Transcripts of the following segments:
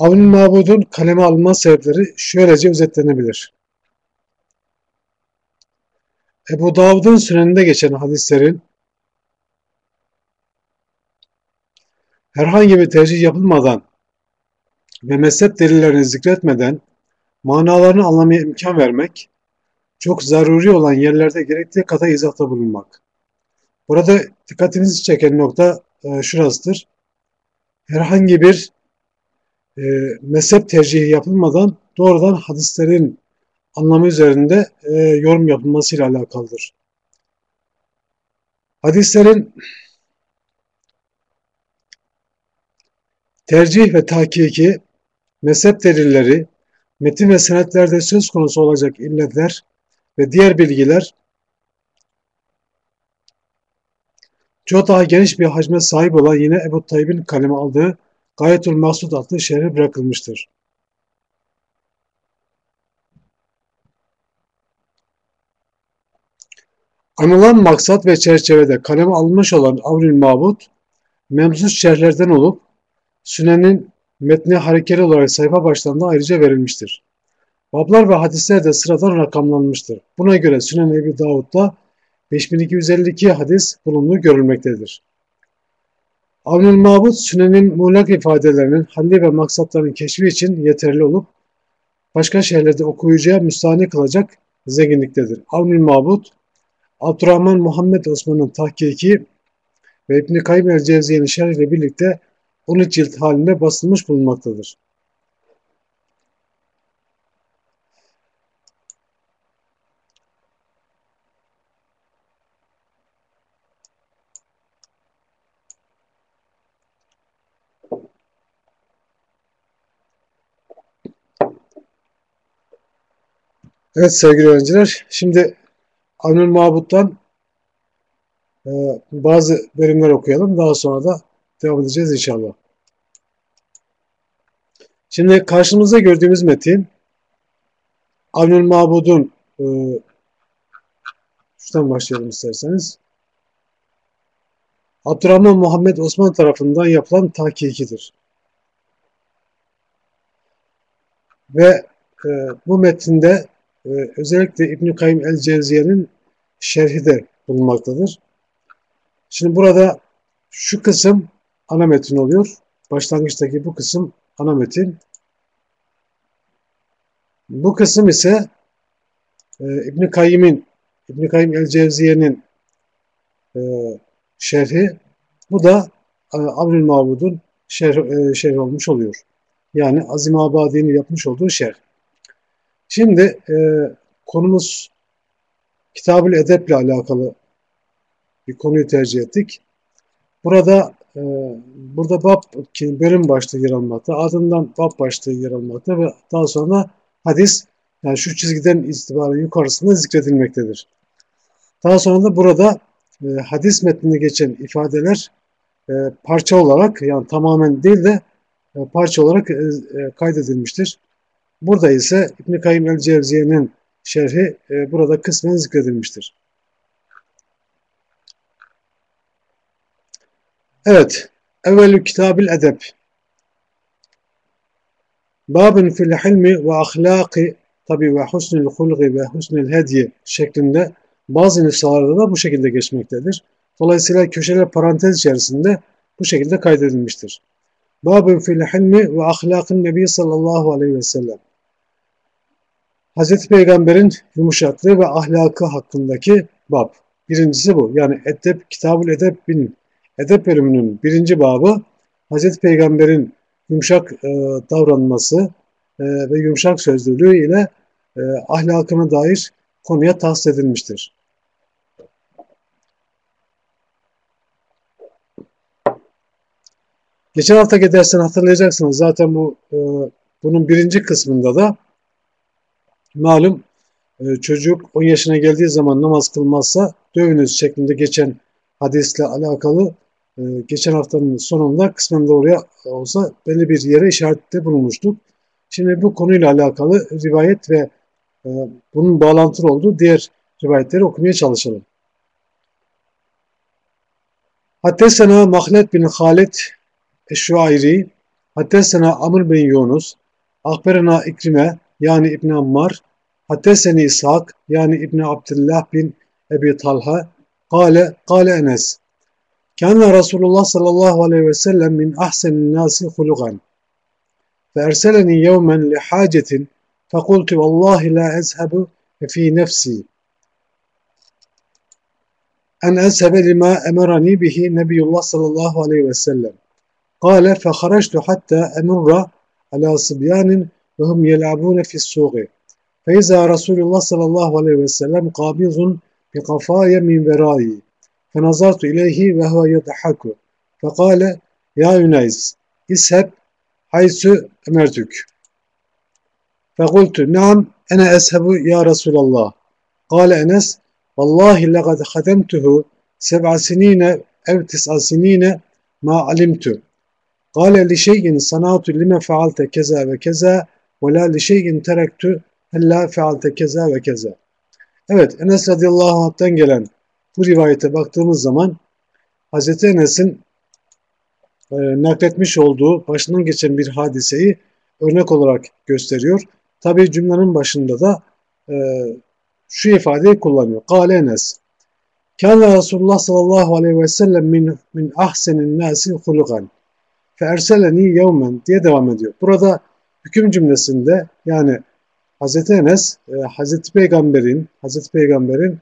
Avni Mabud'un kaleme alınma sebepleri şöylece özetlenebilir. Ebu Davud'un süneninde geçen hadislerin herhangi bir tercih yapılmadan ve mezhep delillerini zikretmeden manalarını anlamaya imkan vermek, çok zaruri olan yerlerde gerektiği kadar izahta bulunmak. Burada dikkatinizi çeken nokta e, şurasıdır. Herhangi bir e, mezhep tercihi yapılmadan doğrudan hadislerin anlamı üzerinde e, yorum yapılmasıyla alakalıdır. Hadislerin tercih ve tahkiki, mezhep delilleri, metin ve senetlerde söz konusu olacak illetler ve diğer bilgiler çok daha geniş bir hacme sahip olan yine Ebu Tayyip'in kaleme aldığı Gayetül Maksud adlı şerhi bırakılmıştır. Anılan maksat ve çerçevede kaleme alınmış olan Avnül Mabut, memsus şerhlerden olup Sünen'in metni harekeli olarak sayfa başlarında ayrıca verilmiştir. Bablar ve hadisler de sıradan rakamlanmıştır. Buna göre Sünen Ebi Davud'da 5252 hadis bulunduğu görülmektedir. Avnül Mabut Sünen'in muğlak ifadelerinin halli ve maksatlarının keşfi için yeterli olup başka şehirlerde okuyucuya müstahane kılacak zenginliktedir. Avnül Mabut Abdurrahman Muhammed Osman'ın tahkiki ve İbn-i Kayyum el-Cevziye'nin şerhiyle birlikte 13 cilt halinde basılmış bulunmaktadır. Evet sevgili öğrenciler, şimdi Avnül Mabut'tan e, bazı bölümler okuyalım. Daha sonra da devam edeceğiz inşallah. Şimdi karşımızda gördüğümüz metin Avnül Mabud'un e, şuradan başlayalım isterseniz. Abdurrahman Muhammed Osman tarafından yapılan tahkikidir. Ve e, bu metinde e, özellikle İbn-i Kayyum el-Cevziye'nin şerhi de bulunmaktadır. Şimdi burada şu kısım ana metin oluyor. Başlangıçtaki bu kısım ana metin. Bu kısım ise e, İbn Kayyim'in İbn Kayyim el Cevziye'nin e, şerhi. Bu da e, Abdül Mabud'un şerh, e, şerh olmuş oluyor. Yani Azim Abadi'nin yapmış olduğu şerh. Şimdi e, konumuz Kitab-ül Edep'le alakalı bir konuyu tercih ettik. Burada e, burada bab bölüm başlığı yer almakta. Ardından bab başlığı yer almakta ve daha sonra hadis yani şu çizgiden itibaren yukarısında zikredilmektedir. Daha sonra da burada e, hadis metninde geçen ifadeler e, parça olarak yani tamamen değil de e, parça olarak e, e, kaydedilmiştir. Burada ise İbn Kayyim el-Cevziye'nin şerhi e, burada kısmen zikredilmiştir. Evet. Evvelü kitabil edeb. Babın fil hilmi ve ahlaki tabi ve husnül hulgi ve husnül hediye şeklinde bazı nüshalarda da bu şekilde geçmektedir. Dolayısıyla köşeler parantez içerisinde bu şekilde kaydedilmiştir. Babın fil hilmi ve ahlakın nebi sallallahu aleyhi ve sellem. Hz. Peygamber'in yumuşaklığı ve ahlakı hakkındaki bab. Birincisi bu. Yani Edeb, Kitabul Edeb bin Edep bölümünün birinci babı Hz. Peygamber'in yumuşak e, davranması e, ve yumuşak sözlülüğü ile e, ahlakına dair konuya tahsis edilmiştir. Geçen hafta gidersen hatırlayacaksınız zaten bu e, bunun birinci kısmında da malum e, çocuk 10 yaşına geldiği zaman namaz kılmazsa dövünüz şeklinde geçen hadisle alakalı e, geçen haftanın sonunda kısmen de oraya olsa belli bir yere işarette bulunmuştuk. Şimdi bu konuyla alakalı rivayet ve e, bunun bağlantılı olduğu diğer rivayetleri okumaya çalışalım. Haddesena Mahlet bin Halid Eşşuayri Haddesena Amr bin Yunus, Akberena İkrime yani İbn Ammar, Haddeseni İshak yani İbn Abdullah bin Ebi Talha, Kale, Kale Enes. Kâne Resulullah sallallahu aleyhi ve sellem min ahsenin nasi hulugan. فأرسلني يوما لحاجة فقلت والله لا أذهب في نفسي أن أذهب لما أمرني به نبي الله صلى الله عليه وسلم قال فخرجت حتى أمر على صبيان وهم يلعبون في السوق فإذا رسول الله صلى الله عليه وسلم قابض بقفايا من ورائي فنظرت إليه وهو يضحك فقال يا ينيس اذهب حيث أمرتك فقلت نعم أنا أذهب يا رسول الله قال أنس والله لقد خدمته سبع سنين أو تسع سنين ما علمت قال لشيء صنعت لما فعلت كذا وكذا ve la li şeyin terektü hella keza ve keza. Evet Enes radıyallahu anh'tan gelen bu rivayete baktığımız zaman Hz. Enes'in e, nakletmiş olduğu başından geçen bir hadiseyi örnek olarak gösteriyor. Tabi cümlenin başında da e, şu ifadeyi kullanıyor. Kale Enes. Kâne Resulullah sallallahu aleyhi ve sellem min, min ahsenin nâsi hulugan. Fe erseleni yevmen diye devam ediyor. Burada hüküm cümlesinde yani Hz. Enes, e, Hz. Peygamber'in, Hz. Peygamber'in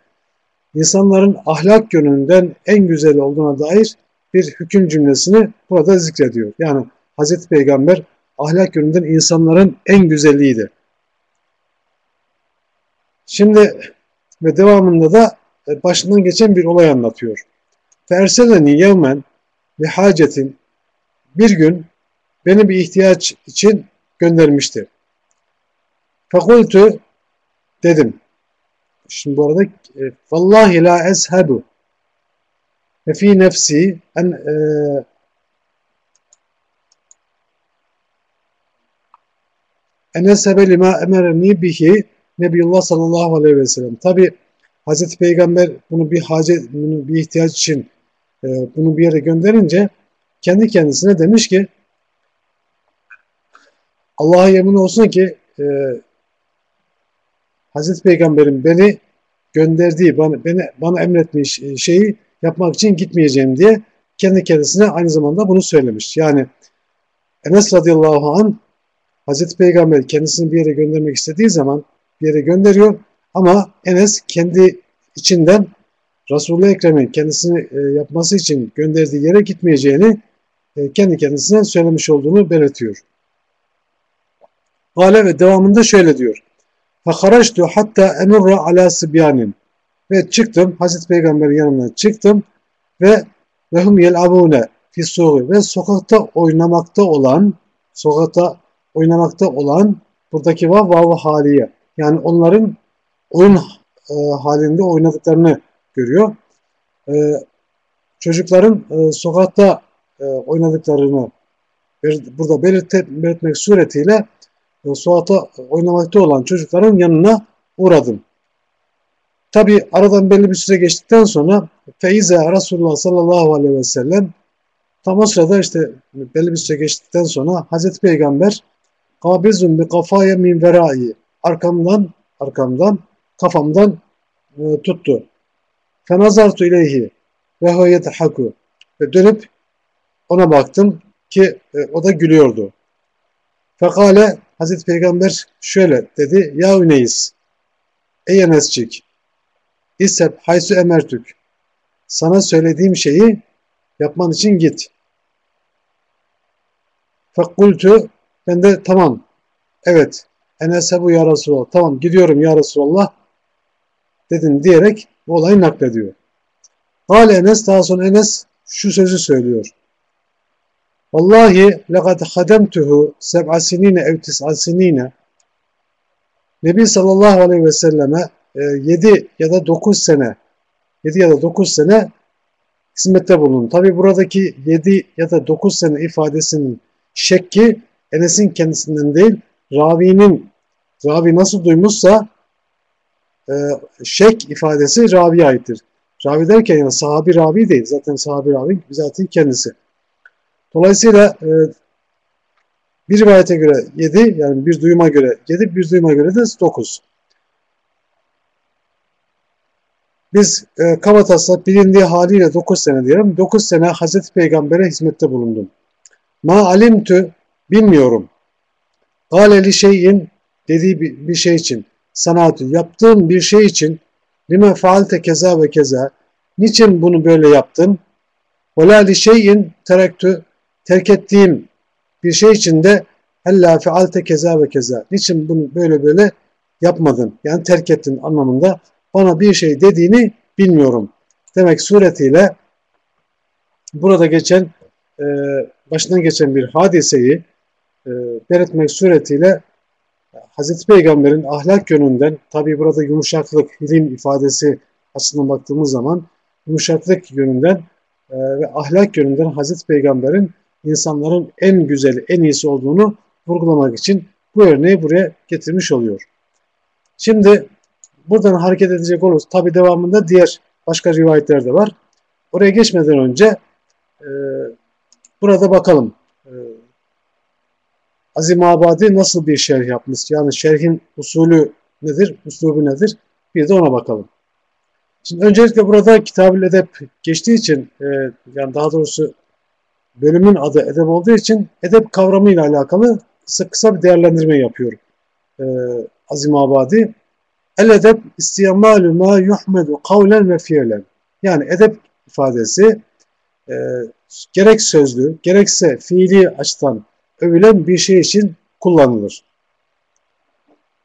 insanların ahlak yönünden en güzel olduğuna dair bir hüküm cümlesini burada zikrediyor. Yani Hz. Peygamber ahlak yönünden insanların en güzeliydi. Şimdi ve devamında da başından geçen bir olay anlatıyor. Ferseleni yevmen bir hacetin bir gün beni bir ihtiyaç için göndermişti. Fakultu dedim. Şimdi bu arada e, vallahi la ezhebu ve fi nefsi en e, en ezhebe lima emerni bihi Nebiyullah sallallahu aleyhi ve sellem. Tabi Hazreti Peygamber bunu bir hacet, bunu bir ihtiyaç için e, bunu bir yere gönderince kendi kendisine demiş ki Allah'a yemin olsun ki e, Hazreti Peygamber'in beni gönderdiği, bana, beni, bana emretmiş şeyi yapmak için gitmeyeceğim diye kendi kendisine aynı zamanda bunu söylemiş. Yani Enes radıyallahu anh Hazreti Peygamber kendisini bir yere göndermek istediği zaman bir yere gönderiyor ama Enes kendi içinden Resulullah Ekrem'in kendisini e, yapması için gönderdiği yere gitmeyeceğini e, kendi kendisine söylemiş olduğunu belirtiyor. Kale ve devamında şöyle diyor. Fakaraştu hatta emurra ala sibyanin. Ve çıktım. Hazreti Peygamber'in yanına çıktım. Ve lehum yelabune fi suğu. Ve sokakta oynamakta olan sokakta oynamakta olan buradaki vav vav haliye. Yani onların oyun e, halinde oynadıklarını görüyor. E, çocukların e, sokakta e, oynadıklarını burada belirt belirtmek suretiyle e, sokakta oynamakta olan çocukların yanına uğradım. Tabi aradan belli bir süre geçtikten sonra Feize Resulullah sallallahu aleyhi ve sellem tam o sırada işte belli bir süre geçtikten sonra Hazreti Peygamber kabizun bi kafaya min verai arkamdan arkamdan kafamdan e, tuttu. Fenazartu ileyhi ve huve yedhaku ve dönüp ona baktım ki e, o da gülüyordu. Fekale Hazreti Peygamber şöyle dedi. Ya Üneyiz ey Enescik İsheb haysu emertük sana söylediğim şeyi yapman için git. Fekultu ben de tamam evet Enes'e bu ya Resulallah. Tamam gidiyorum ya Resulallah dedim diyerek bu olayı naklediyor. Hale Enes daha sonra Enes şu sözü söylüyor. Vallahi lekad hademtuhu seb'a sinine ev tis'a sinine Nebi sallallahu aleyhi ve selleme 7 e, ya da 9 sene 7 ya da 9 sene hizmette bulundum. Tabi buradaki 7 ya da 9 sene ifadesinin şekki Enes'in kendisinden değil ravinin ravi nasıl duymuşsa e, şek ifadesi raviye aittir. Ravi derken yani sahabi ravi değil. Zaten sahabi ravi zaten kendisi. Dolayısıyla e, Bir rivayete göre 7 yani bir duyuma göre 7 bir duyuma göre de 9. Biz e, kabataslak bilindiği haliyle 9 sene diyelim. 9 sene Hazreti Peygamber'e hizmette bulundum. Ma alimtü bilmiyorum. Galeli şeyin dediği bir, bir şey için sanatı yaptığın bir şey için lime faalte keza ve keza niçin bunu böyle yaptın? Ve li şeyin terektü terk ettiğim bir şey için de hella fealte keza ve keza. Niçin bunu böyle böyle yapmadın? Yani terk ettin anlamında bana bir şey dediğini bilmiyorum. Demek suretiyle burada geçen e, başından geçen bir hadiseyi e, belirtmek suretiyle Hazreti Peygamber'in ahlak yönünden tabi burada yumuşaklık, hilim ifadesi açısından baktığımız zaman yumuşaklık yönünden e, ve ahlak yönünden Hazreti Peygamber'in insanların en güzeli, en iyisi olduğunu vurgulamak için bu örneği buraya getirmiş oluyor. Şimdi buradan hareket edecek oluruz. Tabi devamında diğer başka rivayetler de var. Oraya geçmeden önce e, burada bakalım. E, Azim Abadi nasıl bir şerh yapmış? Yani şerhin usulü nedir? Uslubu nedir? Bir de ona bakalım. Şimdi öncelikle burada kitab edep geçtiği için e, yani daha doğrusu bölümün adı edep olduğu için edep kavramıyla alakalı kısa kısa bir değerlendirme yapıyor e, Azim Abadi. El edep istiyamalü ma yuhmedu kavlen ve fiilen. Yani edep ifadesi e, gerek sözlü gerekse fiili açıdan övülen bir şey için kullanılır.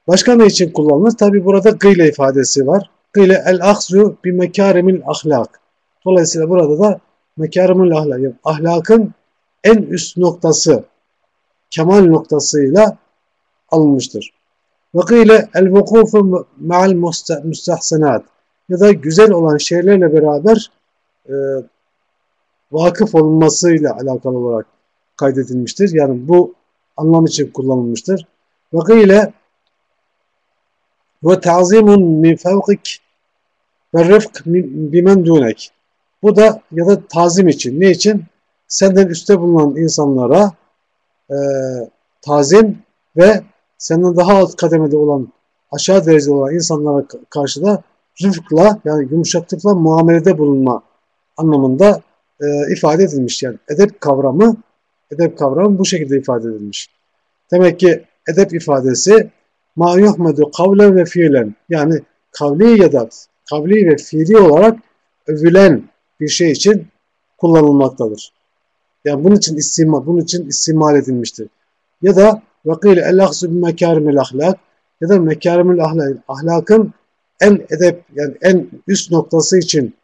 Başka ne için kullanılır? Tabi burada gıyle ifadesi var. Gıyle el ahzu bi mekarimil ahlak. Dolayısıyla burada da mekarimil ahlak, ahlakın en üst noktası, kemal noktasıyla alınmıştır. Gıyle el vukufu ma'al müstahsenat ya da güzel olan şeylerle beraber e, vakıf olunmasıyla alakalı olarak kaydedilmiştir. Yani bu anlam için kullanılmıştır. Ve ile ve ta'zimun min fevkik ve rıfk bimen dunek. Bu da ya da tazim için. Ne için? Senden üstte bulunan insanlara e, tazim ve senden daha alt kademede olan aşağı derecede olan insanlara karşı da rıfkla yani yumuşaklıkla muamelede bulunma anlamında e, ifade edilmiş. Yani edep kavramı edep kavramı bu şekilde ifade edilmiş. Demek ki edep ifadesi ma yuhmedu kavlen ve fiilen yani kavli ya da kavli ve fiili olarak övülen bir şey için kullanılmaktadır. Yani bunun için istima, bunun için istimal edilmiştir. Ya da vakile el ahsu bi mekarimil ahlak ya da mekarimil ahlak ahlakın en edep yani en üst noktası için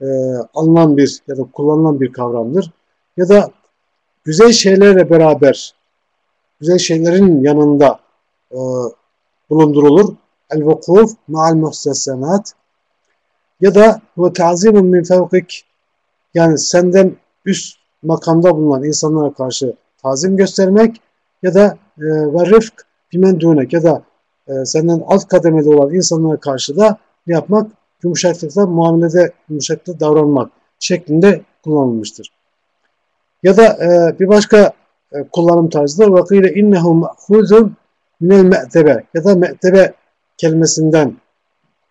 e, alınan bir ya da kullanılan bir kavramdır. Ya da güzel şeylerle beraber, güzel şeylerin yanında e, bulundurulur. El-vukuf ma'al muhsesenat ya da ve ta'zimun min fevkik yani senden üst makamda bulunan insanlara karşı tazim göstermek ya da e, ve rıfk bimen dünek ya da e, senden alt kademede olan insanlara karşı da ne yapmak? Yumuşaklıkla muamelede yumuşaklıkla davranmak şeklinde kullanılmıştır. Ya da e, bir başka e, kullanım tarzı da vakile innehu ma'huzun minel me'tebe ya da me'tebe kelimesinden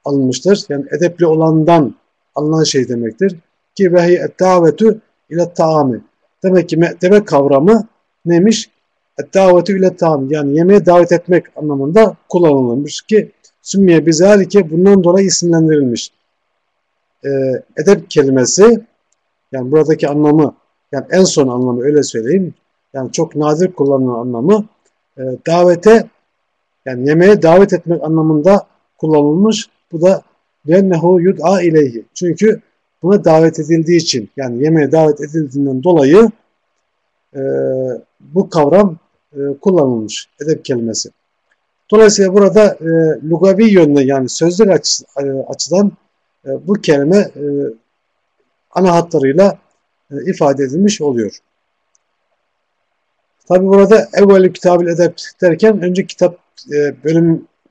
alınmıştır. Yani edepli olandan alınan şey demektir. Ki vehi et-davetu ile taami. Demek ki me'tebe kavramı neymiş? Et-davetu ile taami. Yani yemeğe davet etmek anlamında kullanılmış ki sümmiye bizalike bundan dolayı isimlendirilmiş. Ee, edep kelimesi yani buradaki anlamı yani en son anlamı öyle söyleyeyim. Yani çok nadir kullanılan anlamı e, davete yani yemeğe davet etmek anlamında kullanılmış. Bu da lennehu yud'a ileyhi. Çünkü buna davet edildiği için yani yemeğe davet edildiğinden dolayı e, bu kavram e, kullanılmış edep kelimesi. Dolayısıyla burada e, lugavi yönde yani sözlük açı, e, açıdan e, bu kelime e, ana hatlarıyla e, ifade edilmiş oluyor. Tabi burada evveli kitab edep derken önce kitap e,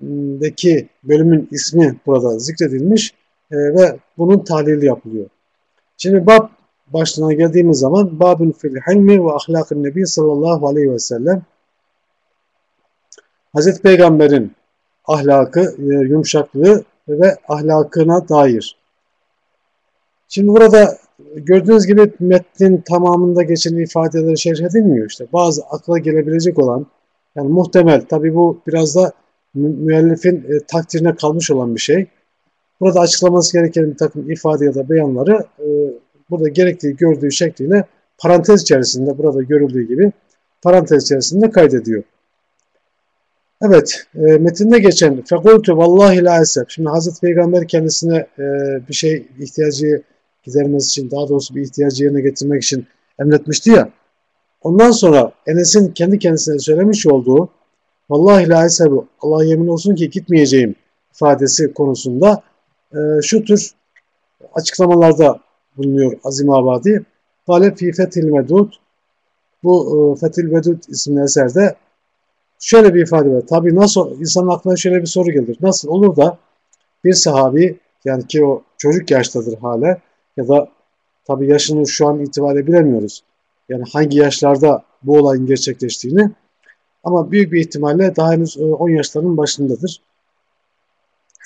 bölümdeki bölümün ismi burada zikredilmiş e, ve bunun tahlili yapılıyor. Şimdi bab başlığına geldiğimiz zaman babun fil hilmi ve ahlakın nebi sallallahu aleyhi ve sellem Hazreti Peygamber'in ahlakı, e, yumuşaklığı ve ahlakına dair. Şimdi burada gördüğünüz gibi metnin tamamında geçen ifadeleri şerh edilmiyor işte. Bazı akla gelebilecek olan yani muhtemel tabi bu biraz da müellifin e, takdirine kalmış olan bir şey. Burada açıklaması gereken bir takım ifade ya da beyanları e, burada gerektiği gördüğü şekliyle parantez içerisinde burada görüldüğü gibi parantez içerisinde kaydediyor. Evet, e, metinde geçen fekultu vallahi la esef. Şimdi Hazreti Peygamber kendisine e, bir şey ihtiyacı gidermesi için, daha doğrusu bir ihtiyacı yerine getirmek için emretmişti ya. Ondan sonra Enes'in kendi kendisine söylemiş olduğu vallahi la esebu, Allah yemin olsun ki gitmeyeceğim ifadesi konusunda e, şu tür açıklamalarda bulunuyor Azim Abadi. Kale fi fethil medud bu e, Fethil Vedud isimli eserde şöyle bir ifade var. Tabi nasıl insanın aklına şöyle bir soru gelir. Nasıl olur da bir sahabi yani ki o çocuk yaştadır hala ya da tabi yaşını şu an itibariyle bilemiyoruz. Yani hangi yaşlarda bu olayın gerçekleştiğini ama büyük bir ihtimalle daha henüz 10 e, yaşlarının başındadır.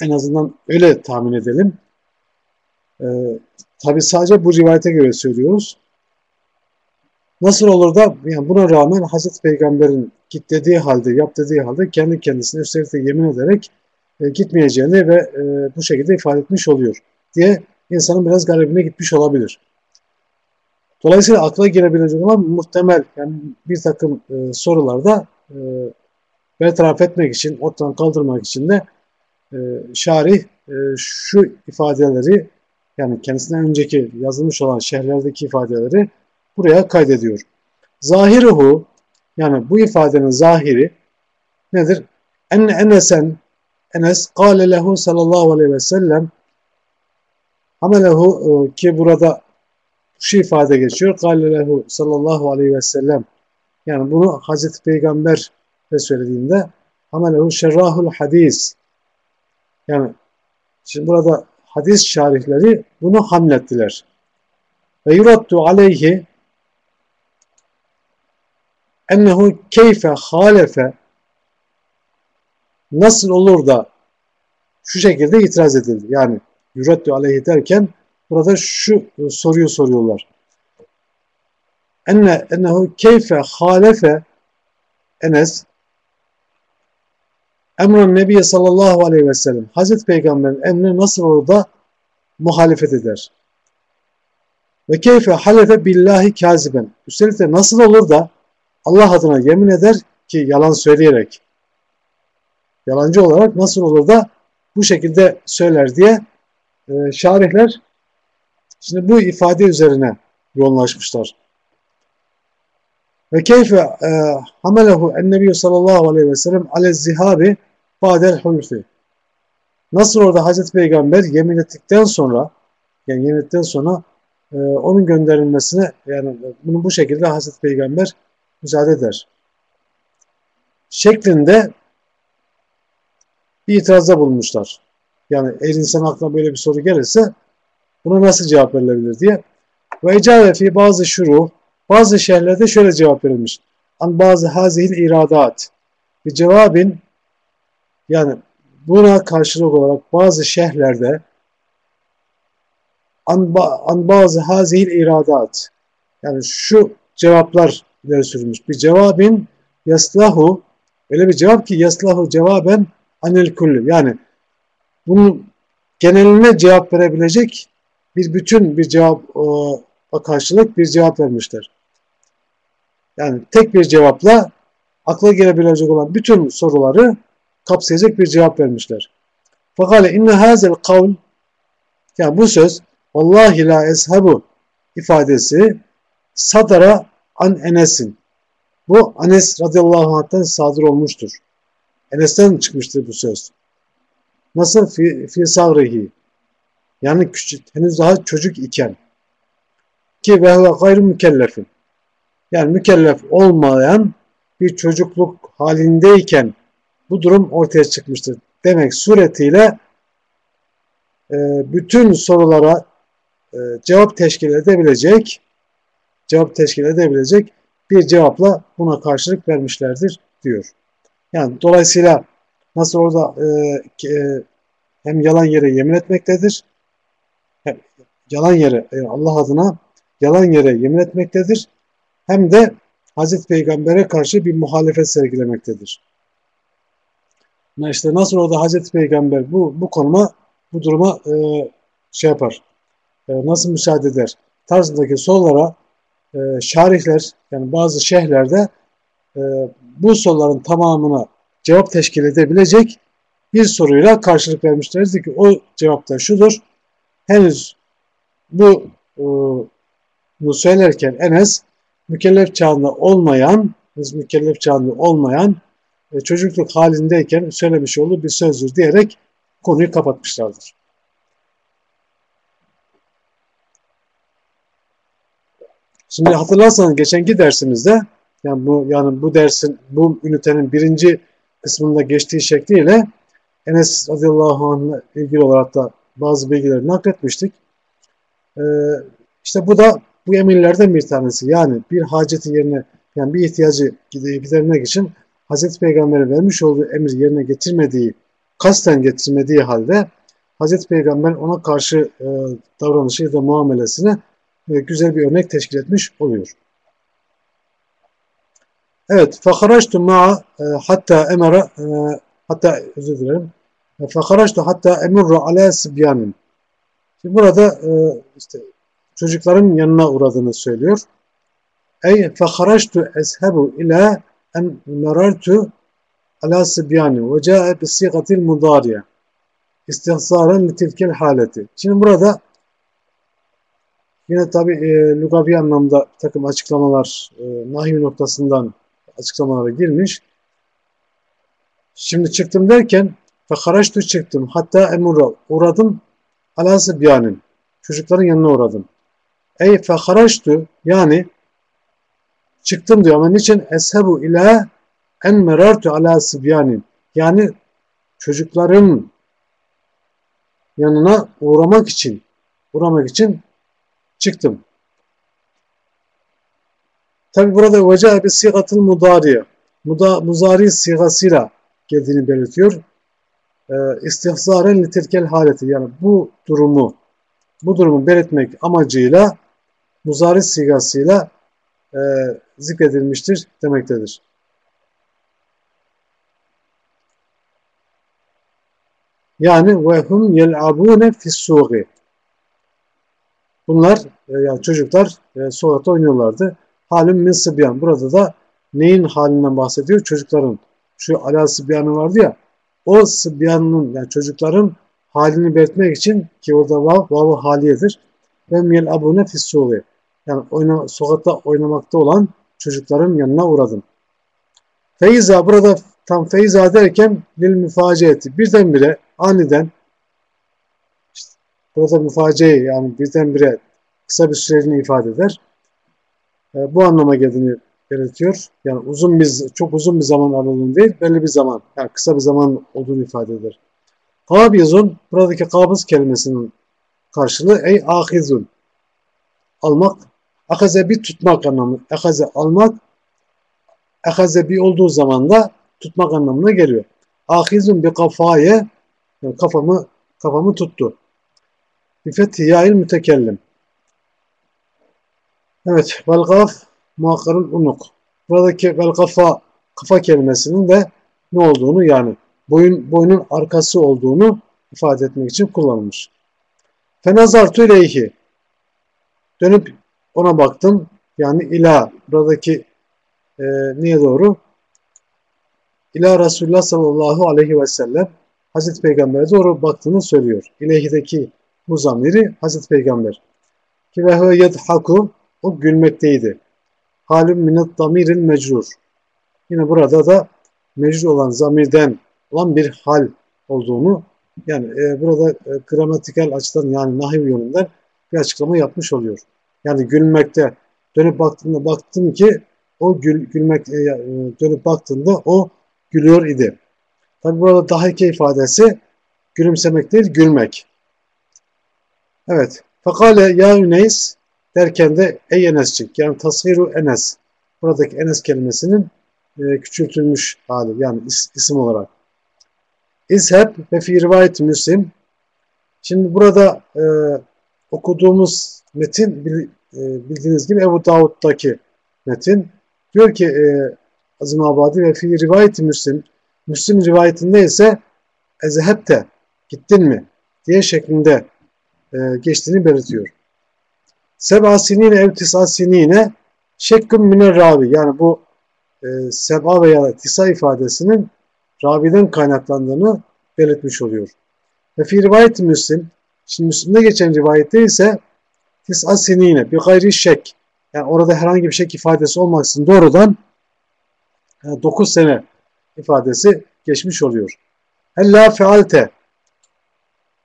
En azından öyle tahmin edelim. Ee, tabi sadece bu rivayete göre söylüyoruz. Nasıl olur da yani buna rağmen Hazreti Peygamber'in git dediği halde, yap dediği halde kendi kendisine üstelik de yemin ederek e, gitmeyeceğini ve e, bu şekilde ifade etmiş oluyor diye insanın biraz garibine gitmiş olabilir. Dolayısıyla akla girebilecek olan muhtemel yani bir takım e, sorularda e, bertaraf etmek için, ortadan kaldırmak için de e, şarih e, şu ifadeleri yani kendisinden önceki yazılmış olan şehirlerdeki ifadeleri buraya kaydediyor. Zahiruhu yani bu ifadenin zahiri nedir? Enne enesen Enes kâle lehu sallallahu aleyhi ve sellem amelehu e, ki burada şu ifade geçiyor. Kâle lehu sallallahu aleyhi ve sellem yani bunu Hazreti Peygamber de söylediğinde amelehu şerrahul hadis yani şimdi burada hadis şarihleri bunu hamlettiler. Ve yuraddu aleyhi ennehu keyfe halefe nasıl olur da şu şekilde itiraz edildi. Yani yüreddü aleyhi derken burada şu soruyu soruyorlar. Enne ennehu keyfe halefe Enes emran Nebiye sallallahu aleyhi ve sellem Hazreti Peygamber'in emrine nasıl olur da muhalefet eder? Ve keyfe halefe billahi kaziben. Üstelik de nasıl olur da Allah adına yemin eder ki yalan söyleyerek yalancı olarak nasıl olur da bu şekilde söyler diye e, şarihler şimdi bu ifade üzerine yoğunlaşmışlar. Ve keyfe e, hamelehu ennebiyyü sallallahu aleyhi ve sellem ale zihabi badel hulfi. Nasıl orada Hazreti Peygamber yemin ettikten sonra yani yemin ettikten sonra e, onun gönderilmesine yani bunu bu şekilde Hazreti Peygamber müsaade eder. Şeklinde bir itirazda bulmuşlar. Yani eğer insan aklına böyle bir soru gelirse buna nasıl cevap verilebilir diye. Ve icave fi bazı şuru bazı şerlerde şöyle cevap verilmiş. An bazı hazihil iradat. Bir cevabin yani buna karşılık olarak bazı şehirlerde an, an bazı hazihil iradat yani şu cevaplar ileri sürülmüş. Bir cevabin yaslahu öyle bir cevap ki yaslahu cevaben anil kulli. Yani bunun geneline cevap verebilecek bir bütün bir cevap e, karşılık bir cevap vermişler. Yani tek bir cevapla akla gelebilecek olan bütün soruları kapsayacak bir cevap vermişler. Fakale inne hazel kavl yani bu söz vallahi la eshabu ifadesi sadara an Enes'in. Bu Enes radıyallahu anh'tan sadır olmuştur. Enes'ten çıkmıştır bu söz. Nasıl fi, fi savrihi? Yani küçük, henüz daha çocuk iken. Ki ve huve gayru mükellefin. Yani mükellef olmayan bir çocukluk halindeyken bu durum ortaya çıkmıştır. Demek suretiyle e, bütün sorulara e, cevap teşkil edebilecek cevap teşkil edebilecek bir cevapla buna karşılık vermişlerdir diyor. Yani dolayısıyla nasıl orada e, hem yalan yere yemin etmektedir, hem yalan yere Allah adına yalan yere yemin etmektedir, hem de Hazreti Peygamber'e karşı bir muhalefet sergilemektedir. İşte nasıl orada Hazreti Peygamber bu bu konuma bu duruma e, şey yapar, e, nasıl müsaade eder tarzındaki sorulara e, şarihler yani bazı şehirlerde e, bu soruların tamamına cevap teşkil edebilecek bir soruyla karşılık vermişlerdi ki o cevap da şudur. Henüz bu e, bunu söylerken Enes mükellef çağında olmayan, mükellef çağında olmayan e, çocukluk halindeyken söylemiş olduğu bir sözdür diyerek konuyu kapatmışlardır. Şimdi hatırlarsanız geçenki dersimizde yani bu yani bu dersin bu ünitenin birinci kısmında geçtiği şekliyle Enes radıyallahu anh'la ilgili olarak da bazı bilgileri nakletmiştik. Ee, işte bu da bu emirlerden bir tanesi. Yani bir haceti yerine yani bir ihtiyacı gidermek için Hazreti Peygamber'e vermiş olduğu emir yerine getirmediği, kasten getirmediği halde Hazreti Peygamber ona karşı e, davranışı ya da muamelesine e, güzel bir örnek teşkil etmiş oluyor. Evet, fakaraçtu ma e, hatta emara e, hatta özür dilerim. Fakaraçtu hatta emurru ala sibyanin. Şimdi burada e, işte çocukların yanına uğradığını söylüyor. Ey fakaraçtu eshebu ila en merartu ala sibyani ve ca'e bi sigatil mudariye istihzaren li haleti. Şimdi burada yine tabi e, lugavi anlamda takım açıklamalar e, nahiv noktasından açıklamalara girmiş. Şimdi çıktım derken fekaraştu çıktım. Hatta emura uğradım ala sibyanin. Çocukların yanına uğradım. Ey fekaraştu yani çıktım diyor ama niçin eshebu ila en merartu ala sibyanin. Yani çocukların yanına uğramak için uğramak için çıktım. Tabi burada veca bir sigatıl mudariye. Muda, muzari sigasıyla geldiğini belirtiyor. E, istihzaren litilkel haleti yani bu durumu bu durumu belirtmek amacıyla muzari sigasıyla e, zikredilmiştir demektedir. Yani ve hum yel'abune fissugi. Bunlar e, yani çocuklar e, sokakta oynuyorlardı. Halim min sıbyan. Burada da neyin halinden bahsediyor? Çocukların. Şu ala sıbyanı vardı ya. O sıbyanın yani çocukların halini belirtmek için ki orada vav, vav haliyedir. Ve miyel abune. Yani oyna, sokakta oynamakta olan çocukların yanına uğradım. Feyza burada tam feyza derken lil müfacieti birdenbire aniden işte burada müfaciye yani birdenbire kısa bir süreliğini ifade eder. E, bu anlama geldiğini belirtiyor. Yani uzun bir, çok uzun bir zaman aralığın değil, belli bir zaman, yani kısa bir zaman olduğunu ifade eder. Kabizun, buradaki kabız kelimesinin karşılığı ey ahizun. Almak, akaze bir tutmak anlamı. Akaze almak, akaze bir olduğu zaman da tutmak anlamına geliyor. Ahizun bir kafaye, yani kafamı kafamı tuttu. Bir fethiyail mütekellim. Evet, velgaf muhakkarul unuk. Buradaki velgafa kafa kelimesinin de ne olduğunu yani boyun boynun arkası olduğunu ifade etmek için kullanılmış. Fenazartu ileyhi. Dönüp ona baktım. Yani ila buradaki e, niye doğru? İla Resulullah sallallahu aleyhi ve sellem Hazreti Peygamber'e doğru baktığını söylüyor. İleyhideki bu zamiri Hazreti Peygamber. Ki ve yedhaku o gülmekteydi. Halim minet damiril mecrur. Yine burada da mecrur olan zamirden olan bir hal olduğunu yani e, burada e, gramatikel açıdan yani nahiv yönünden bir açıklama yapmış oluyor. Yani gülmekte dönüp baktığında baktım ki o gül, gülmek e, e dönüp baktığında o gülüyor idi. Tabi burada daha iki ifadesi gülümsemek değil gülmek. Evet. Fakale ya derken de ey Enescik yani tasviru Enes. Buradaki Enes kelimesinin e, küçültülmüş hali yani is, isim olarak. İzheb ve fi rivayet Müslim. Şimdi burada e, okuduğumuz metin e, bildiğiniz gibi Ebu Davud'daki metin. Diyor ki e, Azim Abadi ve fi rivayet Müslim. Müslim rivayetinde ise ezhebte gittin mi diye şeklinde e, geçtiğini belirtiyor. Seba sinine ev tisa sinine şekkün miner ravi. Yani bu e, seba veya tisa ifadesinin raviden kaynaklandığını belirtmiş oluyor. Ve fi rivayet Müslim, şimdi Müslim'de geçen rivayette ise tis'a sinine bir gayri şek. Yani orada herhangi bir şek ifadesi olmaksızın doğrudan 9 sene ifadesi geçmiş oluyor. Hella fealte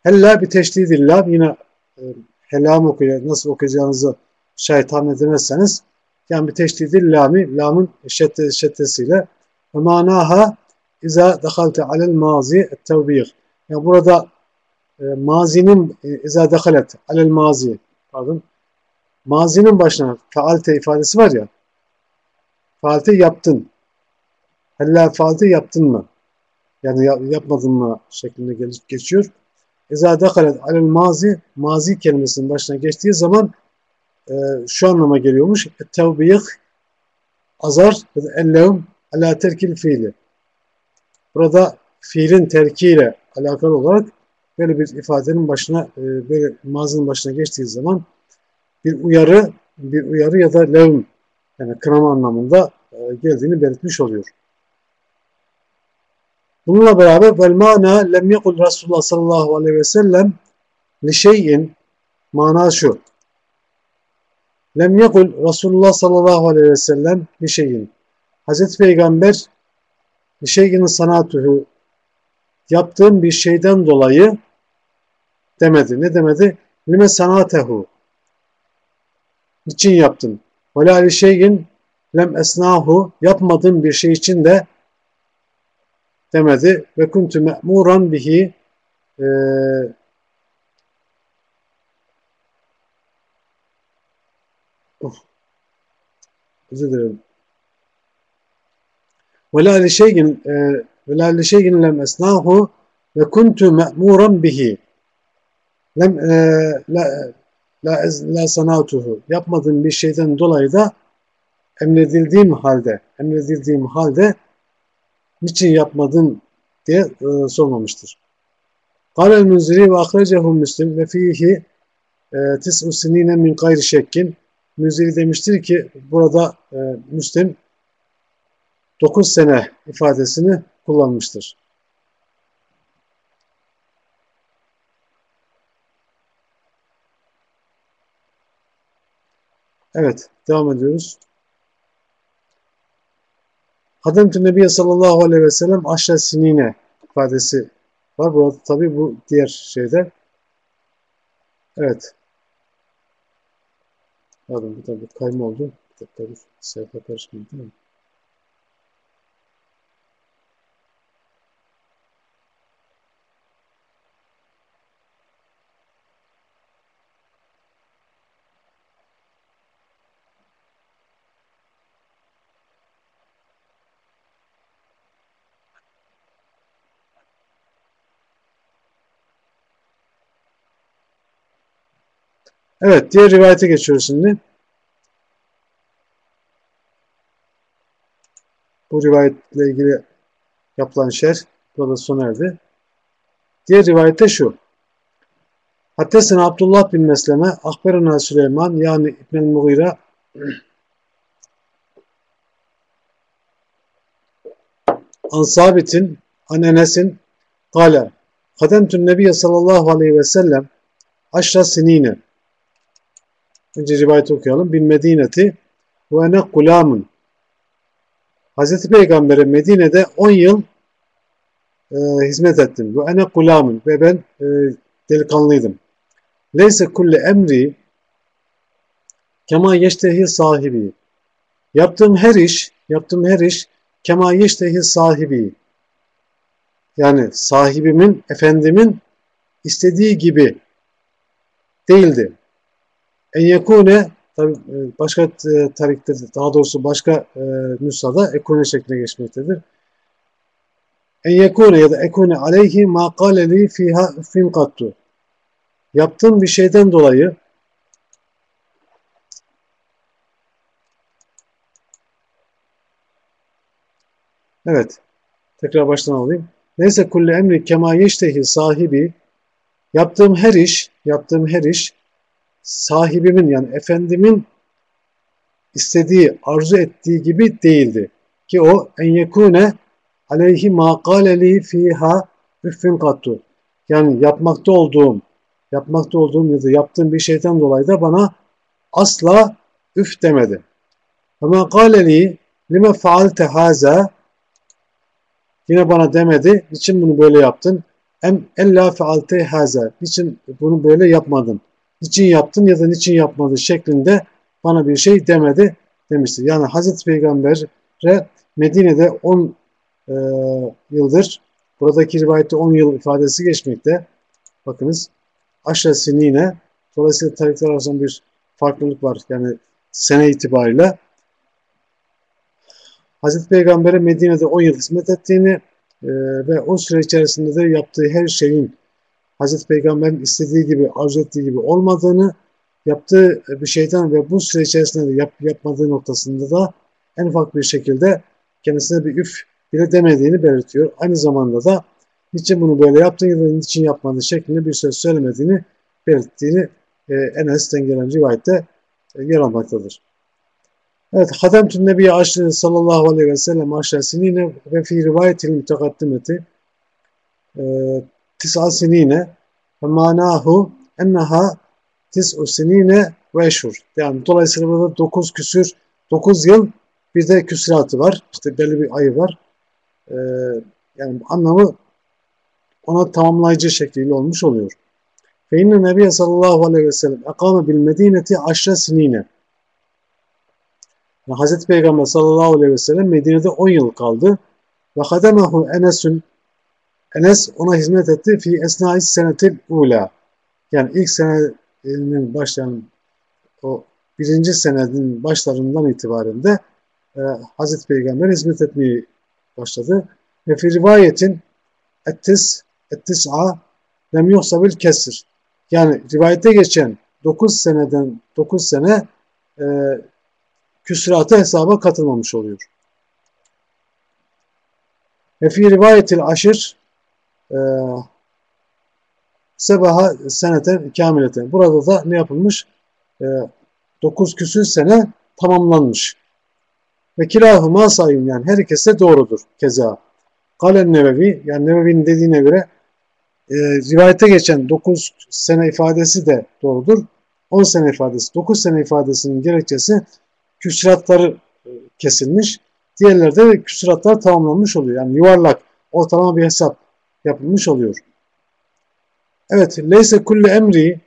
Hella bir teşdidillah yine e, hellam okuyor, nasıl okuyacağınızı şayet tahmin edemezseniz yani bir teşdidil lami, lamın şedde, şeddesiyle ve manaha İza dakalte alel mazi tevbih. Yani burada e, mazinin e, iza dakalet alel mazi pardon mazinin başına faalte ifadesi var ya faalte yaptın. Hella faalte yaptın mı? Yani yapmadın mı şeklinde geçiyor. İza dakalet alel mazi mazi kelimesinin başına geçtiği zaman e, şu anlama geliyormuş. Tevbih azar ellehum ala terkil fiili. Burada fiilin terkiyle alakalı olarak böyle bir ifadenin başına e, böyle mazının başına geçtiği zaman bir uyarı bir uyarı ya da levm yani kınama anlamında e, geldiğini belirtmiş oluyor. Bununla beraber vel mana lem yekul Resulullah sallallahu aleyhi ve sellem li şeyin mana şu. Lem yekul Resulullah sallallahu aleyhi ve sellem li şeyin. Hazreti Peygamber bir şeyin sanatuhu yaptığım bir şeyden dolayı demedi. Ne demedi? Lime sanatehu. Niçin yaptın? Ve şeyin lem esnahu yapmadığım bir şey için de demedi. Ve kuntu me'muran bihi ee, oh, özür dilerim. Ve şeyin e, ve şeyin lem esnahu ve kuntu me'muran bihi. Lem e, la la, sanatuhu. Yapmadığım bir şeyden dolayı da emredildiğim halde, emredildiğim halde niçin yapmadın diye e, sormamıştır. Ahrecehu müslim ve fihi e, tis'u sinine min gayri şekkin. Müziri demiştir ki burada e, Müslim 9 sene ifadesini kullanmıştır. Evet, devam ediyoruz. Hademtü Nebiye sallallahu aleyhi ve sellem aşağı sinine ifadesi var. Burada tabi bu diğer şeyde. Evet. Pardon, bir tabi kayma oldu. Bir dakika dur. Sayfa karışmadı değil mi? Evet, diğer rivayete geçiyoruz şimdi. Bu rivayetle ilgili yapılan şer burada sona erdi. Diğer rivayette şu. Hattesine Abdullah bin Mesleme, Akberina Süleyman yani İbn-i Mughira An Sabit'in, An Enes'in Kale, Kademtün Nebiye sallallahu aleyhi ve sellem aşra sinine Önce rivayeti okuyalım. Bin Medineti ve ene kulamun. Hazreti Peygamber'e Medine'de 10 yıl e, hizmet ettim. Ve ene kulamun. Ve ben e, delikanlıydım. Leyse kulle emri kema yeştehi sahibi. Yaptığım her iş, yaptığım her iş kema yeştehi sahibi. Yani sahibimin, efendimin istediği gibi değildi en yekune tabi e, başka e, tarikte daha doğrusu başka e, nüshada ekune şekline geçmektedir. En yekune ya da ekune aleyhi ma kaleli fiha fin kattu. Yaptığım bir şeyden dolayı Evet. Tekrar baştan alayım. Neyse kulli emri kema yeştehi sahibi yaptığım her iş, yaptığım her iş sahibimin yani efendimin istediği, arzu ettiği gibi değildi. Ki o en yekune aleyhi ma kaleli fiha üffün kattu. Yani yapmakta olduğum, yapmakta olduğum ya da yaptığım bir şeyden dolayı da bana asla üf demedi. Ve ma kaleli lime faalte haza Yine bana demedi. Niçin bunu böyle yaptın? Em ella fealte haza. Niçin bunu böyle yapmadın? Niçin yaptın ya da niçin yapmadın şeklinde bana bir şey demedi demiştir. Yani Hazreti Peygamber'e Medine'de 10 e, yıldır buradaki rivayette 10 yıl ifadesi geçmekte. Bakınız aşağı sinine dolayısıyla tarihler arasında bir farklılık var. Yani sene itibariyle Hazreti Peygamber'e Medine'de 10 yıl hizmet ettiğini e, ve o süre içerisinde de yaptığı her şeyin Hazreti Peygamber'in istediği gibi, arzu ettiği gibi olmadığını, yaptığı bir şeyden ve bu süre içerisinde de yap, yapmadığı noktasında da en ufak bir şekilde kendisine bir üf bile demediğini belirtiyor. Aynı zamanda da niçin bunu böyle yaptın ya da niçin yapmadın şeklinde bir söz söylemediğini belirttiğini e, Enes'ten gelen rivayette e, yer almaktadır. Evet, Hademtün Nebiye aşırı sallallahu aleyhi ve sellem aşağı sinine ve fi rivayetil mütekaddimeti e, tis'a sinine ve manahu enneha tis'u sinine ve eşhur. Yani dolayısıyla burada 9 küsür, 9 yıl bir de küsuratı var. İşte belli bir ayı var. Ee, yani anlamı ona tamamlayıcı şekliyle olmuş oluyor. Fe inne Nebiye sallallahu aleyhi ve sellem ekame bil medineti aşra sinine. Yani Hazreti Peygamber sallallahu aleyhi ve sellem Medine'de 10 yıl kaldı. Ve hademehu Enes'ün Enes ona hizmet etti fi esnai senetil ula. Yani ilk senenin başlayan o birinci senenin başlarından itibaren de e, Hazreti Peygamber hizmet etmeyi başladı. Ve fi rivayetin ettis ettis'a lem yuhsabil kesir. Yani rivayette geçen 9 seneden 9 sene e, küsuratı hesaba katılmamış oluyor. Ve fi rivayetil aşır sebaha seneten kamileten. Burada da ne yapılmış? E, 9 küsür sene tamamlanmış. Ve kilahuma sayın yani her ikisi de doğrudur keza. Kalen Nevevi yani Nevevi'nin dediğine göre e, rivayete geçen 9 sene ifadesi de doğrudur. 10 sene ifadesi, 9 sene ifadesinin gerekçesi küsuratları e, kesilmiş. Diğerlerde de küsuratlar tamamlanmış oluyor. Yani yuvarlak, ortalama bir hesap yapılmış oluyor. Evet, leyse kulli emri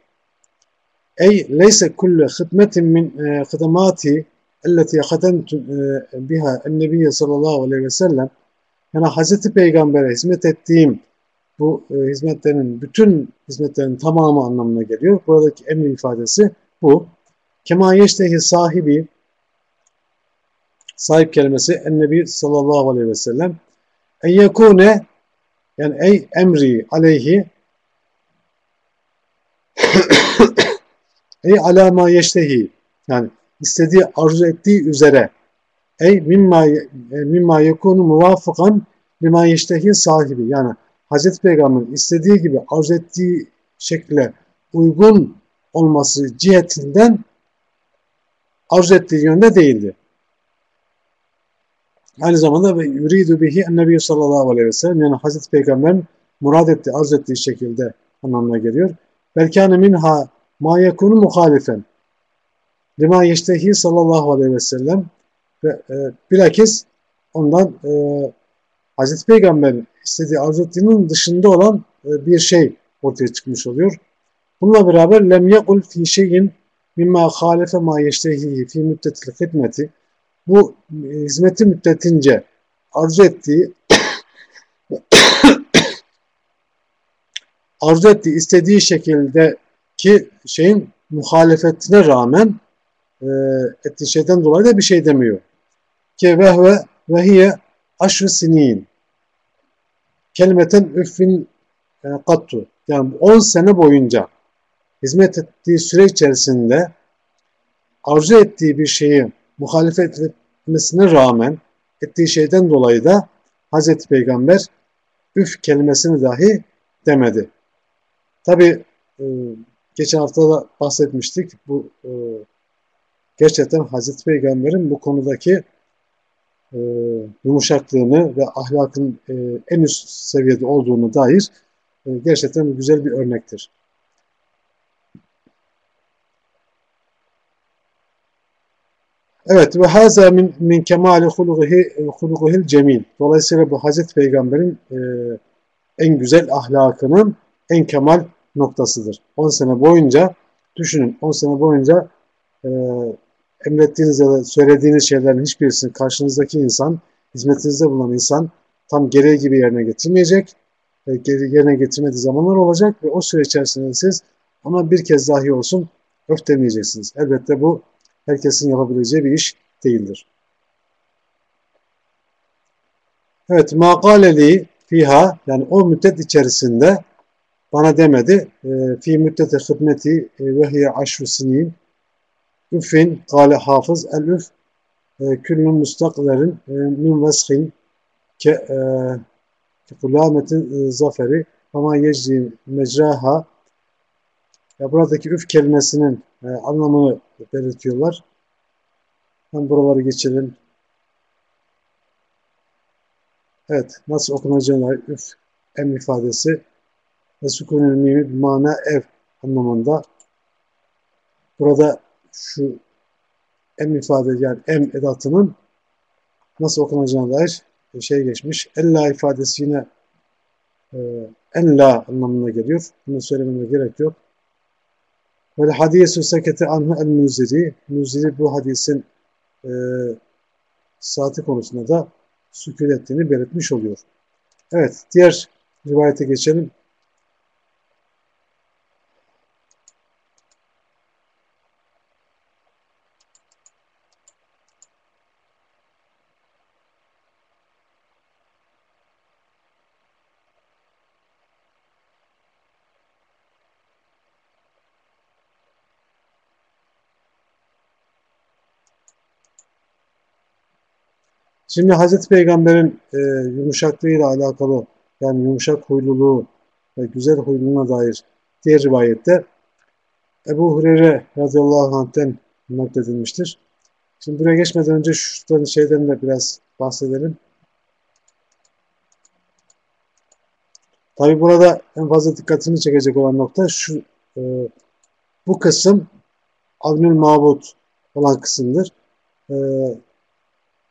ey leyse kulli hidmetin min e, hidemati elleti hadentu e, biha ennebiyye sallallahu aleyhi ve sellem yani Hazreti Peygamber'e hizmet ettiğim bu e, hizmetlerin, bütün hizmetlerin tamamı anlamına geliyor. Buradaki emri ifadesi bu. Kema yeştehi sahibi sahip kelimesi ennebi sallallahu aleyhi ve sellem en yekune yani ey emri aleyhi ey alama yeştehi yani istediği arzu ettiği üzere ey mimma e, mimma yekunu muvafıkan lima yeştehi sahibi yani Hazreti Peygamber'in istediği gibi arzu ettiği şekle uygun olması cihetinden arzu ettiği yönde değildi. Aynı zamanda ve yuridu bihi ennebi sallallahu aleyhi ve sellem yani Hazreti Peygamber'in murad ettiği, arz ettiği şekilde anlamına geliyor. Belkâne minha ma yekunu muhalifen lima yeştehi sallallahu aleyhi ve sellem ve e, bilakis ondan e, Hazreti Peygamber'in istediği arz ettiğinin dışında olan e, bir şey ortaya çıkmış oluyor. Bununla beraber lem yekul fi şeyin mimma halefe ma yeştehi fi müddetil hidmeti bu e, hizmeti müddetince arzu ettiği arzu ettiği istediği şekilde ki şeyin muhalefetine rağmen e, ettiği şeyden dolayı da bir şey demiyor. Ki vehve ve hiye aşrı sinin kelimeten üffin e, kattu yani 10 sene boyunca hizmet ettiği süre içerisinde arzu ettiği bir şeyi muhalefet etmesine rağmen ettiği şeyden dolayı da Hazreti Peygamber üf kelimesini dahi demedi. Tabi e, geçen hafta da bahsetmiştik. Bu e, gerçekten Hazreti Peygamber'in bu konudaki e, yumuşaklığını ve ahlakın en üst seviyede olduğunu dair e, gerçekten güzel bir örnektir. Evet ve haza min, min kemali huluhi huluhil cemil. Dolayısıyla bu Hazreti Peygamber'in e, en güzel ahlakının en kemal noktasıdır. 10 sene boyunca düşünün 10 sene boyunca e, emrettiğiniz ya da söylediğiniz şeylerin hiçbirisini karşınızdaki insan, hizmetinizde bulunan insan tam gereği gibi yerine getirmeyecek. E, yerine getirmediği zamanlar olacak ve o süre içerisinde siz ona bir kez dahi olsun öf demeyeceksiniz. Elbette bu herkesin yapabileceği bir iş değildir. Evet, makaleli fiha yani o müddet içerisinde bana demedi. E, fi müddeti hizmeti e, ve hiye aşru sinin üfin kale hafız el üf e, küllün müstaklerin min veshin ke kulametin zaferi ama yecri mecraha ya buradaki üf kelimesinin anlamını belirtiyorlar. Ben buraları geçelim. Evet, nasıl okunacağına üf em ifadesi ve sükunel mimi mana ev anlamında. Burada şu em ifade yani em edatının nasıl okunacağına dair şey geçmiş. Ella ifadesi yine e, en la anlamına geliyor. Bunu söylememe gerek yok. Ve hadiyesu sekete anhu el müziri. Müziri bu hadisin e, saati konusunda da sükun ettiğini belirtmiş oluyor. Evet, diğer rivayete geçelim. Şimdi Hazreti Peygamber'in e, yumuşaklığıyla alakalı yani yumuşak huyluluğu ve güzel huyluluğuna dair diğer rivayette Ebu Hureyre radıyallahu anh'ten nakledilmiştir. Şimdi buraya geçmeden önce şuradan şeyden de biraz bahsedelim. Tabi burada en fazla dikkatini çekecek olan nokta şu e, bu kısım Avnül Mabut olan kısımdır. E,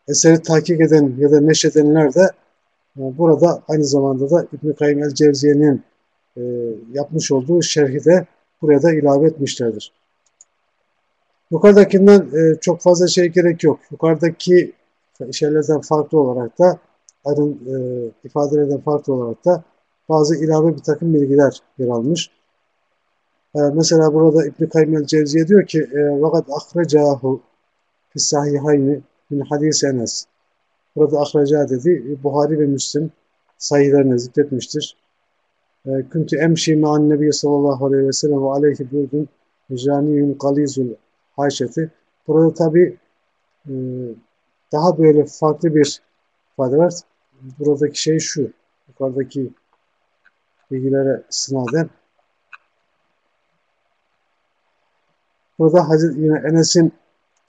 eseri takip eden ya da neşedenler de e, burada aynı zamanda da İbn-i Kayyum el-Cevziye'nin e, yapmış olduğu şerhi de buraya da ilave etmişlerdir. Yukarıdakinden e, çok fazla şey gerek yok. Yukarıdaki şeylerden farklı olarak da ayrın e, ifadelerden farklı olarak da bazı ilave bir takım bilgiler yer almış. E, mesela burada İbn-i Kayyum el-Cevziye diyor ki وَقَدْ أَخْرَجَاهُ فِي السَّحِيحَيْنِ min hadis Enes. Burada ahraca dedi. Buhari ve Müslim sayılarını zikretmiştir. Küntü emşi ma'an nebi sallallahu aleyhi ve sellem ve aleyhi burdun caniyun galizul haşeti. Burada tabi e, daha böyle farklı bir ifade var. Buradaki şey şu. Yukarıdaki bilgilere sınaden. Burada Hazreti, yine Enes'in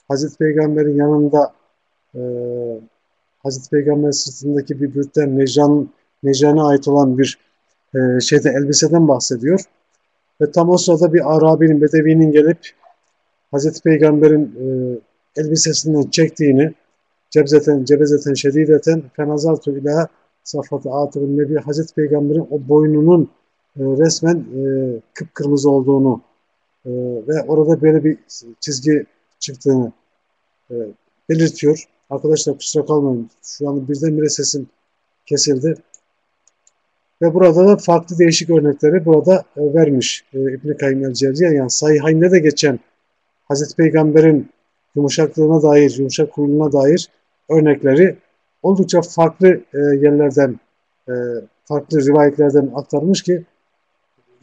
Hazreti Peygamber'in yanında e, Hazreti Peygamber sırtındaki bir bürten Necan, Necan'a ait olan bir e, şeyde elbiseden bahsediyor. Ve tam o sırada bir Arabinin, Bedevi'nin gelip Hazreti Peygamber'in e, elbisesinden çektiğini cebzeten, cebezeten, şedideten fenazaltu ila safhatı atırın nebi Hazreti Peygamber'in o boynunun e, resmen e, kıpkırmızı olduğunu e, ve orada böyle bir çizgi çıktığını e, belirtiyor. Arkadaşlar kusura kalmayın. Şu an birdenbire sesim kesildi. Ve burada da farklı değişik örnekleri burada e, vermiş e, İbn-i Kayyum el-Cevziye. Yani Sahihayn'de de geçen Hazreti Peygamber'in yumuşaklığına dair, yumuşak huyuna dair örnekleri oldukça farklı e, yerlerden, e, farklı rivayetlerden aktarmış ki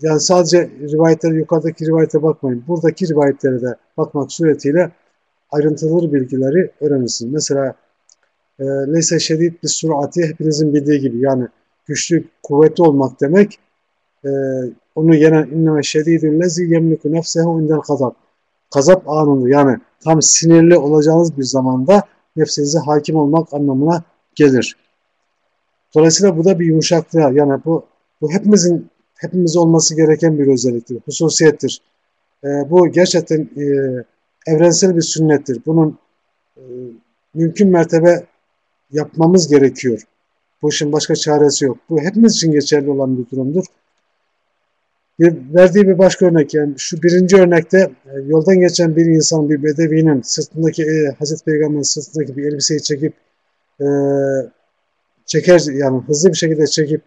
yani sadece rivayetler yukarıdaki rivayete bakmayın. Buradaki rivayetlere de bakmak suretiyle ayrıntılı bilgileri öğrenirsiniz. Mesela e, leyse şedid bir surati hepinizin bildiği gibi yani güçlü, kuvvetli olmak demek e, onu yenen inneme şedidün lezi yemliku nefsehu indel kazap. Kazap anında yani tam sinirli olacağınız bir zamanda nefsinize hakim olmak anlamına gelir. Dolayısıyla bu da bir yumuşaklığa yani bu, bu hepimizin hepimiz olması gereken bir özelliktir, hususiyettir. E, bu gerçekten e, evrensel bir sünnettir. Bunun e, mümkün mertebe yapmamız gerekiyor. Bu işin başka çaresi yok. Bu hepimiz için geçerli olan bir durumdur. Bir, verdiği bir başka örnek yani şu birinci örnekte e, yoldan geçen bir insan bir bedevinin sırtındaki e, Hazreti Peygamber'in sırtındaki bir elbiseyi çekip e, çeker yani hızlı bir şekilde çekip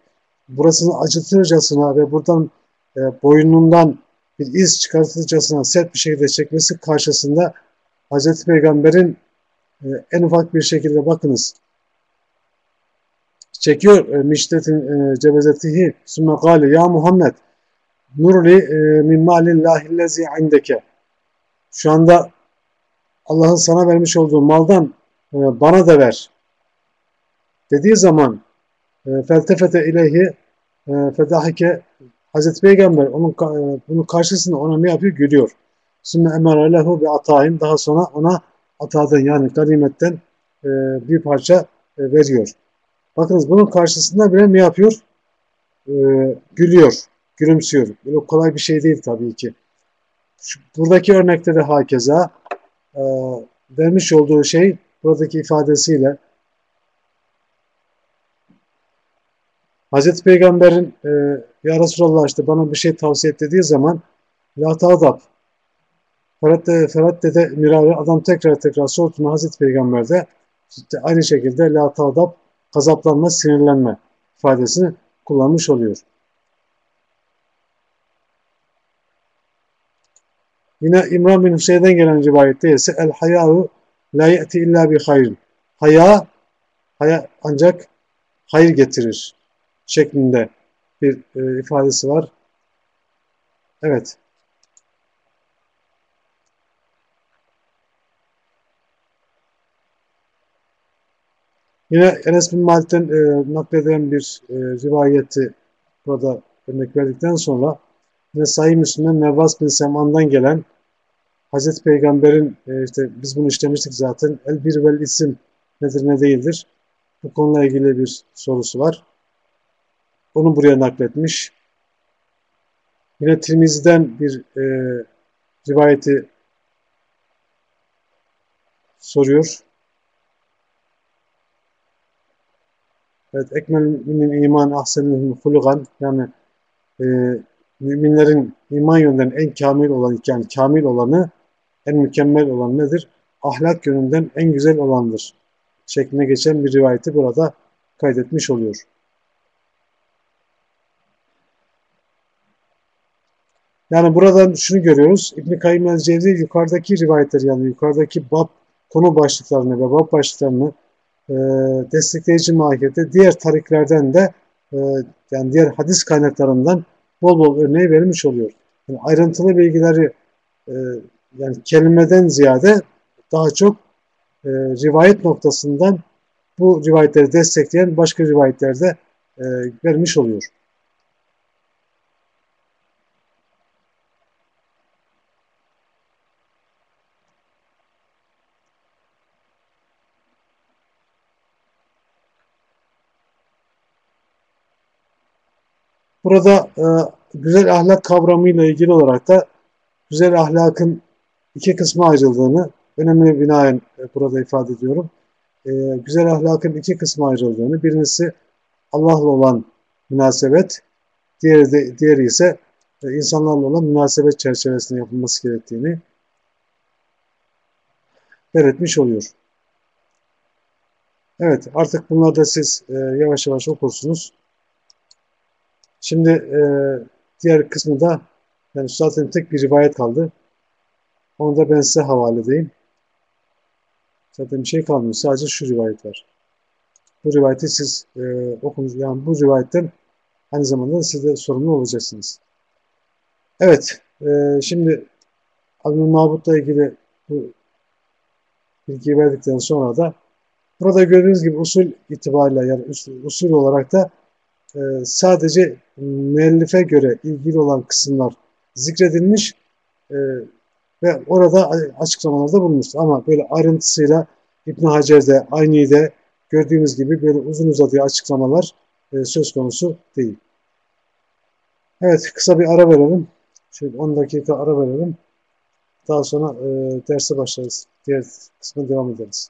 burasını acıtırcasına ve buradan e, boynundan bir iz çıkartırcasına sert bir şekilde çekmesi karşısında Hazreti Peygamber'in e, en ufak bir şekilde bakınız. Çekiyor e, miştetin e, cebezetihi. Sümme gale ya Muhammed nurli e, min malillahi lezi indeke. Şu anda Allah'ın sana vermiş olduğu maldan e, bana da ver. Dediği zaman e, feltefete ileyhi e, fedahike Hazreti Peygamber onun e, bunun karşısında ona ne yapıyor? Gülüyor. Sümme emara lehu bi atayim daha sonra ona atadan yani ganimetten e, bir parça e, veriyor. Bakınız bunun karşısında bile ne yapıyor? Gülüyor, gülümsüyor. Böyle kolay bir şey değil tabii ki. Şu, buradaki örnekte de hakeza vermiş olduğu şey buradaki ifadesiyle Hazreti Peygamber'in e, Ya Resulallah işte bana bir şey tavsiye et dediği zaman La ta'dab Ferhat, de, Ferhat dede mirari adam tekrar tekrar sorduğunda Hazreti Peygamber'de işte aynı şekilde La ta'dab gazaplanma, sinirlenme ifadesini kullanmış oluyor. Yine İmran bin Hüseyin'den gelen rivayette ise el hayâhu la ye'ti illa bi hayr. Haya, haya ancak hayır getirir şeklinde bir e, ifadesi var. Evet. Yine Enes bin Malik'ten e, nakleden bir e, rivayeti burada örnek verdikten sonra yine Sahih Müslüm'den Nevvas bin Seman'dan gelen Hazreti Peygamber'in e, işte biz bunu işlemiştik zaten el bir vel isim nedir ne değildir bu konuyla ilgili bir sorusu var. Onu buraya nakletmiş. Yine Tirmizi'den bir e, rivayeti soruyor. Evet, ekmel müminin iman ahsenihim hulugan yani e, müminlerin iman yönden en kamil olan yani kamil olanı en mükemmel olan nedir? Ahlak yönünden en güzel olandır. Şeklinde geçen bir rivayeti burada kaydetmiş oluyor. Yani buradan şunu görüyoruz. İbn-i Kayyum el-Cevzi yukarıdaki rivayetler yani yukarıdaki bab konu başlıklarını ve bab başlıklarını e, destekleyici mahiyette diğer tariklerden de e, yani diğer hadis kaynaklarından bol bol örneği verilmiş oluyor. Yani ayrıntılı bilgileri e, yani kelimeden ziyade daha çok e, rivayet noktasından bu rivayetleri destekleyen başka rivayetlerde e, vermiş oluyor. Burada e, güzel ahlak kavramıyla ilgili olarak da güzel ahlakın iki kısma ayrıldığını önemli binaen e, burada ifade ediyorum. E, güzel ahlakın iki kısma ayrıldığını, birincisi Allah'la olan münasebet, diğeri, de, diğeri ise e, insanlarla olan münasebet çerçevesinde yapılması gerektiğini belirtmiş oluyor. Evet, artık bunları da siz e, yavaş yavaş okursunuz. Şimdi e, diğer kısmı da yani zaten tek bir rivayet kaldı. Onu da ben size havale edeyim. Zaten bir şey kalmıyor. Sadece şu rivayet var. Bu rivayeti siz e, okunuz. Yani bu rivayetten aynı zamanda siz de sorumlu olacaksınız. Evet. E, şimdi Abdülmabut'la ilgili bu bilgiyi verdikten sonra da burada gördüğünüz gibi usul itibariyle yani usul olarak da sadece müellife göre ilgili olan kısımlar zikredilmiş e, ve orada açıklamalarda bulunmuştur. Ama böyle ayrıntısıyla İbn Hacer'de, Ayni'de gördüğümüz gibi böyle uzun uzadıya açıklamalar e, söz konusu değil. Evet kısa bir ara verelim. Şöyle 10 dakika ara verelim. Daha sonra e, derse başlarız. Diğer kısmına devam ederiz.